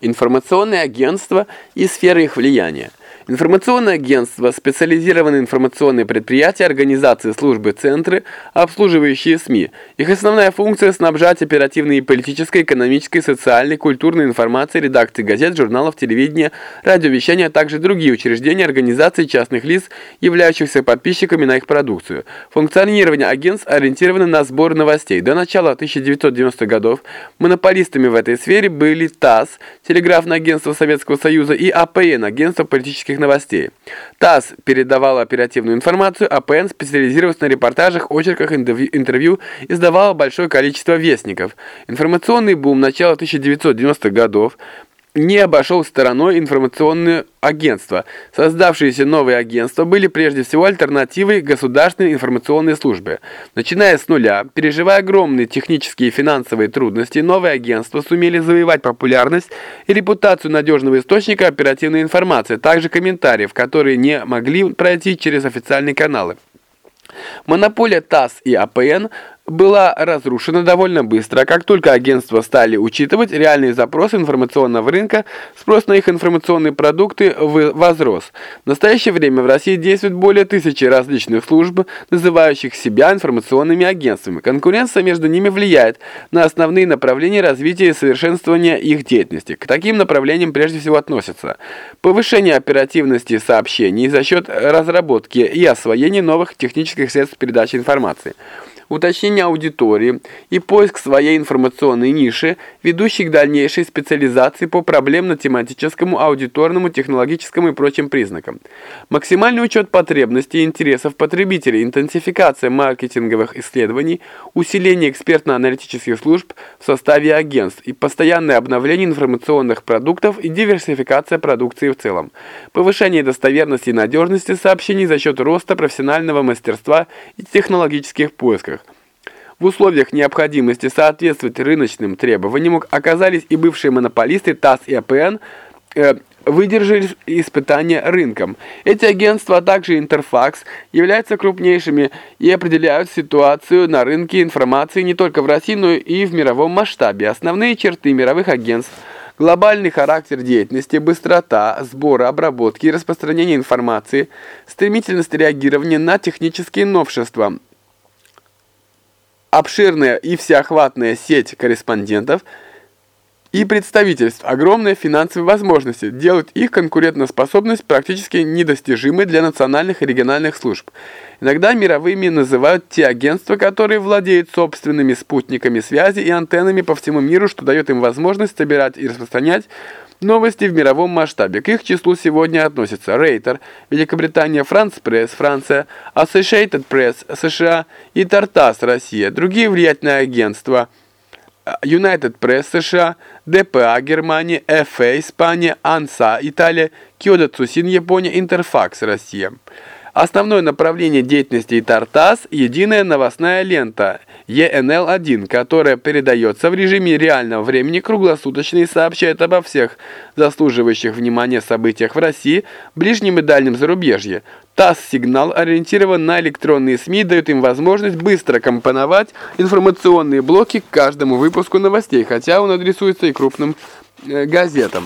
информационные агентства и сферы их влияния. Информационное агентство, специализированные информационные предприятия, организации, службы, центры, обслуживающие СМИ. Их основная функция – снабжать оперативной политической, экономической, социальной, культурной информацией редакции газет, журналов, телевидения, радиовещания, а также другие учреждения, организации частных лиц, являющихся подписчиками на их продукцию. Функционирование агентств ориентировано на сбор новостей. До начала 1990-х годов монополистами в этой сфере были ТАСС, Телеграфное агентство Советского Союза и АПН, агентство политических политических новостей. ТАСС передавала оперативную информацию, а ПН специализировалась на репортажах, очерках, интервью издавала большое количество вестников. Информационный бум начала 1990-х годов не обошел стороной информационные агентства. Создавшиеся новые агентства были прежде всего альтернативой государственной информационной службе. Начиная с нуля, переживая огромные технические и финансовые трудности, новые агентства сумели завоевать популярность и репутацию надежного источника оперативной информации, а также комментариев, которые не могли пройти через официальные каналы. Монополия ТАСС и АПН была разрушена довольно быстро. Как только агентства стали учитывать реальные запросы информационного рынка, спрос на их информационные продукты возрос. В настоящее время в России действует более тысячи различных служб, называющих себя информационными агентствами. Конкуренция между ними влияет на основные направления развития и совершенствования их деятельности. К таким направлениям прежде всего относятся повышение оперативности сообщений за счет разработки и освоения новых технических средств передачи информации – уточнение аудитории и поиск своей информационной ниши, ведущей к дальнейшей специализации по проблемно-тематическому, аудиторному, технологическому и прочим признакам. Максимальный учет потребностей и интересов потребителей, интенсификация маркетинговых исследований, усиление экспертно-аналитических служб в составе агентств и постоянное обновление информационных продуктов и диверсификация продукции в целом. Повышение достоверности и надежности сообщений за счет роста профессионального мастерства и технологических поисков в условиях необходимости соответствовать рыночным требованиям оказались и бывшие монополисты ТАСС и АПН, э, выдержали испытания рынком. Эти агентства, а также Интерфакс, являются крупнейшими и определяют ситуацию на рынке информации не только в России, но и в мировом масштабе. Основные черты мировых агентств – Глобальный характер деятельности, быстрота сбора, обработки и распространения информации, стремительность реагирования на технические новшества, обширная и всеохватная сеть корреспондентов и представительств, огромные финансовые возможности делают их конкурентоспособность практически недостижимой для национальных и региональных служб. Иногда мировыми называют те агентства, которые владеют собственными спутниками связи и антеннами по всему миру, что дает им возможность собирать и распространять Новости в мировом масштабе. К их числу сегодня относятся Рейтер, Великобритания, France Press, Франция, Associated Press, США и Тартас, Россия. Другие влиятельные агентства United Press, США, ДПА, Германия, FA, Испания, ANSA, Италия, Киода Цусин, Япония, Интерфакс, Россия. Основное направление деятельности Тартас – единая новостная лента ENL-1, которая передается в режиме реального времени круглосуточно и сообщает обо всех заслуживающих внимания событиях в России, ближнем и дальнем зарубежье. ТАСС-сигнал ориентирован на электронные СМИ и дает им возможность быстро компоновать информационные блоки к каждому выпуску новостей, хотя он адресуется и крупным э, газетам.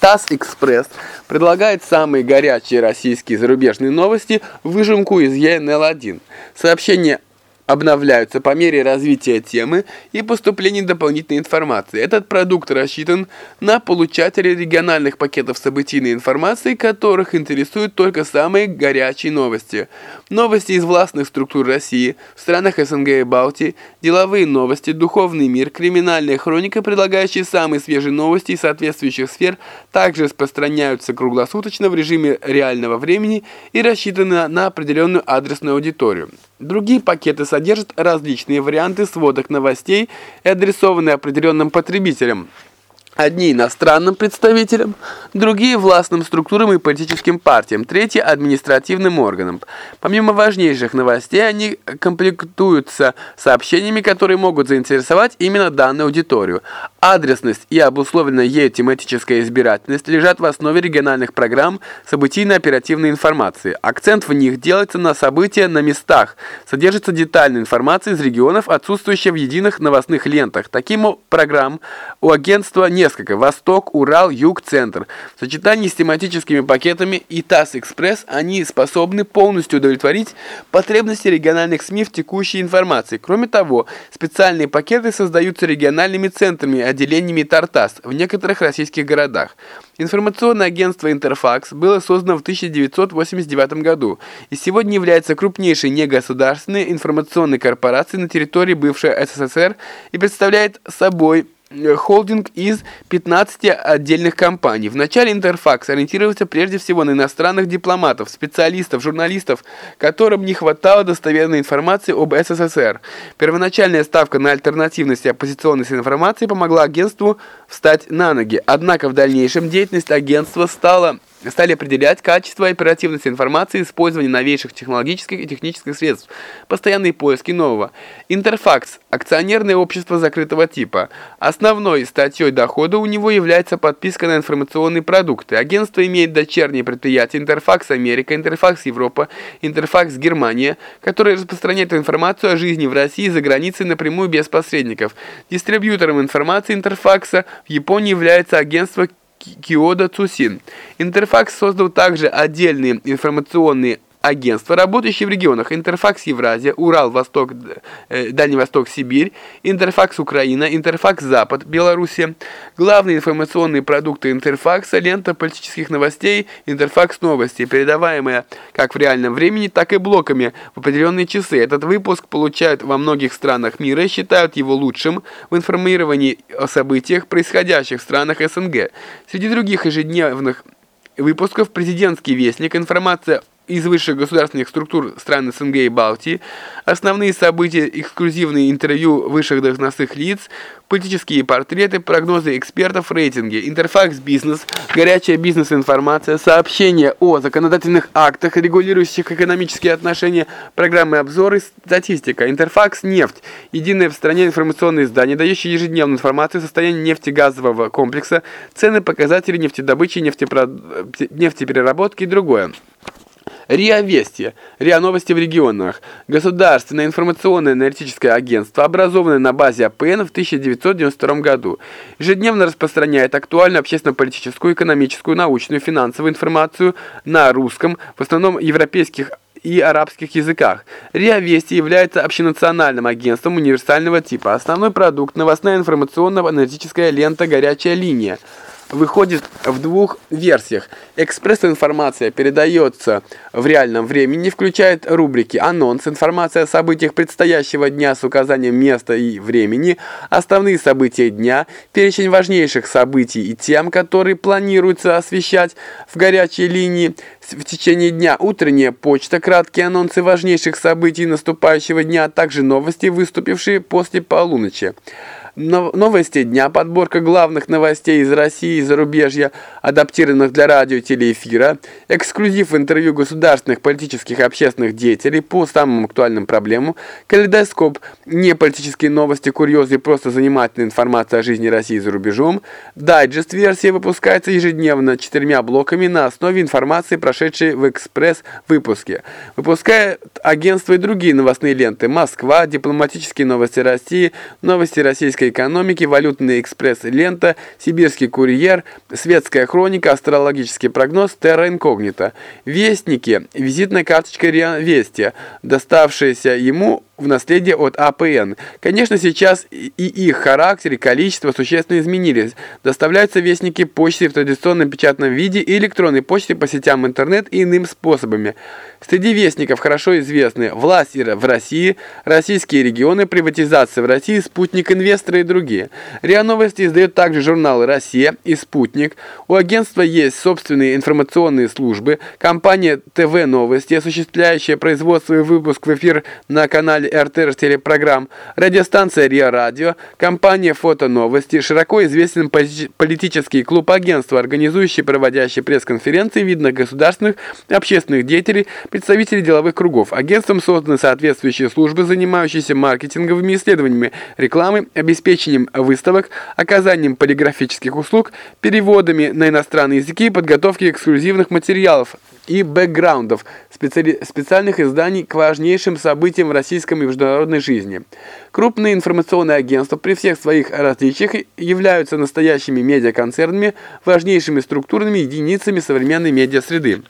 ТАСС Экспресс предлагает самые горячие российские зарубежные новости выжимку из ЕНЛ-1. Сообщение обновляются по мере развития темы и поступления дополнительной информации. Этот продукт рассчитан на получателей региональных пакетов событийной информации, которых интересуют только самые горячие новости. Новости из властных структур России, в странах СНГ и Балтии, деловые новости, духовный мир, криминальная хроника, предлагающие самые свежие новости из соответствующих сфер, также распространяются круглосуточно в режиме реального времени и рассчитаны на определенную адресную аудиторию. Другие пакеты содержат различные варианты сводок новостей и адресованы определенным потребителям. Одни иностранным представителям, другие властным структурам и политическим партиям, третьи административным органам. Помимо важнейших новостей, они комплектуются сообщениями, которые могут заинтересовать именно данную аудиторию. Адресность и обусловленная ею тематическая избирательность лежат в основе региональных программ событийно-оперативной информации. Акцент в них делается на события на местах. Содержится детальная информация из регионов, отсутствующая в единых новостных лентах. Таким программ у агентства несколько. Восток, Урал, Юг, Центр. В сочетании с тематическими пакетами и ТАСС-Экспресс они способны полностью удовлетворить потребности региональных СМИ в текущей информации. Кроме того, специальные пакеты создаются региональными центрами отделениями Тартас в некоторых российских городах. Информационное агентство «Интерфакс» было создано в 1989 году и сегодня является крупнейшей негосударственной информационной корпорацией на территории бывшей СССР и представляет собой холдинг из 15 отдельных компаний. Вначале Интерфакс ориентировался прежде всего на иностранных дипломатов, специалистов, журналистов, которым не хватало достоверной информации об СССР. Первоначальная ставка на альтернативность и оппозиционность информации помогла агентству встать на ноги. Однако в дальнейшем деятельность агентства стала стали определять качество и оперативность информации, использование новейших технологических и технических средств, постоянные поиски нового. Интерфакс – акционерное общество закрытого типа. Основной статьей дохода у него является подписка на информационные продукты. Агентство имеет дочерние предприятия Интерфакс Америка, Интерфакс Европа, Интерфакс Германия, которые распространяют информацию о жизни в России и за границей напрямую без посредников. Дистрибьютором информации Интерфакса в Японии является агентство Киода Цусин. Интерфакс создал также отдельные информационные агентства, работающие в регионах Интерфакс Евразия, Урал, Восток, э, Дальний Восток, Сибирь, Интерфакс Украина, Интерфакс Запад, Белоруссия. Главные информационные продукты Интерфакса – лента политических новостей, Интерфакс Новости, передаваемая как в реальном времени, так и блоками в определенные часы. Этот выпуск получают во многих странах мира и считают его лучшим в информировании о событиях, происходящих в странах СНГ. Среди других ежедневных выпусков «Президентский вестник», информация из высших государственных структур стран СНГ и Балтии, основные события, эксклюзивные интервью высших должностных лиц, политические портреты, прогнозы экспертов, рейтинги, интерфакс бизнес, горячая бизнес-информация, сообщения о законодательных актах, регулирующих экономические отношения, программы обзоры, статистика, интерфакс нефть, единое в стране информационное издание, дающее ежедневную информацию о состоянии нефтегазового комплекса, цены, показатели нефтедобычи, нефтепереработки и другое. РИА Вести, РИА Новости в регионах, государственное информационное аналитическое агентство, образованное на базе АПН в 1992 году, ежедневно распространяет актуальную общественно-политическую, экономическую, научную, финансовую информацию на русском, в основном европейских и арабских языках. РИА Вести является общенациональным агентством универсального типа. Основной продукт – новостная информационно-аналитическая лента «Горячая линия» выходит в двух версиях. Экспресс-информация передается в реальном времени, включает рубрики «Анонс», информация о событиях предстоящего дня с указанием места и времени, основные события дня, перечень важнейших событий и тем, которые планируется освещать в горячей линии в течение дня, утренняя почта, краткие анонсы важнейших событий наступающего дня, а также новости, выступившие после полуночи. Новости дня, подборка главных новостей из России и зарубежья, адаптированных для радио и телеэфира, эксклюзив интервью государственных, политических общественных деятелей по самым актуальным проблемам, калейдоскоп, не политические новости, курьезы просто занимательная информация о жизни России за рубежом, дайджест-версия выпускается ежедневно четырьмя блоками на основе информации, прошедшей в экспресс-выпуске. Выпускает агентство и другие новостные ленты. «Москва», «Дипломатические новости России», «Новости российской российской экономики, валютный экспресс «Лента», «Сибирский курьер», «Светская хроника», «Астрологический прогноз», «Терра инкогнита». Вестники, визитная карточка РИА Вести, доставшаяся ему в наследие от АПН. Конечно, сейчас и их характер и количество существенно изменились. Доставляются вестники почты в традиционном печатном виде и электронной почте по сетям интернет и иным способами. Среди вестников хорошо известны власть в России, российские регионы, приватизация в России, спутник инвесторы и другие. РИА Новости издает также журналы «Россия» и «Спутник». У агентства есть собственные информационные службы, компания ТВ Новости, осуществляющая производство и выпуск в эфир на канале РТР телепрограмм, радиостанция РИА Радио, компания Фото Новости, широко известен политический клуб агентства, организующий и проводящий пресс-конференции видных государственных, общественных деятелей, представителей деловых кругов. Агентством созданы соответствующие службы, занимающиеся маркетинговыми исследованиями, рекламой, обеспечением выставок, оказанием полиграфических услуг, переводами на иностранные языки, подготовкой эксклюзивных материалов и бэкграундов специальных изданий к важнейшим событиям в российском и международной жизни. Крупные информационные агентства при всех своих различиях являются настоящими медиаконцернами, важнейшими структурными единицами современной медиасреды.